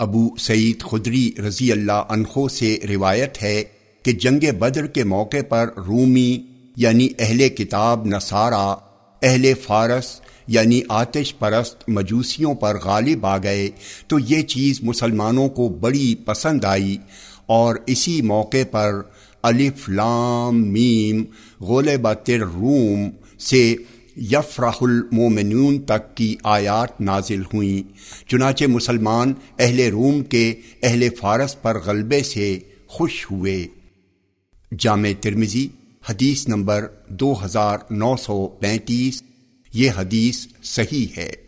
ابو سعید خدری رضی اللہ عنہ سے روایت ہے کہ جنگ بدر کے موقع پر رومی یعنی اہل کتاب، نصارہ، اہل فارس یعنی آتش پرست مجوسیوں پر غالب آ گئے تو یہ چیز مسلمانوں کو بڑی پسند آئی اور اسی موقع پر الف لام میم غلبت روم سے یفراح المومنون تک کی آیات نازل ہوئیں۔ چنانچہ مسلمان اہل روم کے اہل فارس پر غلبے سے خوش ہوئے۔ جامع ترمزی حدیث نمبر دو ہزار نو سو پینتیس، یہ حدیث صحیح ہے۔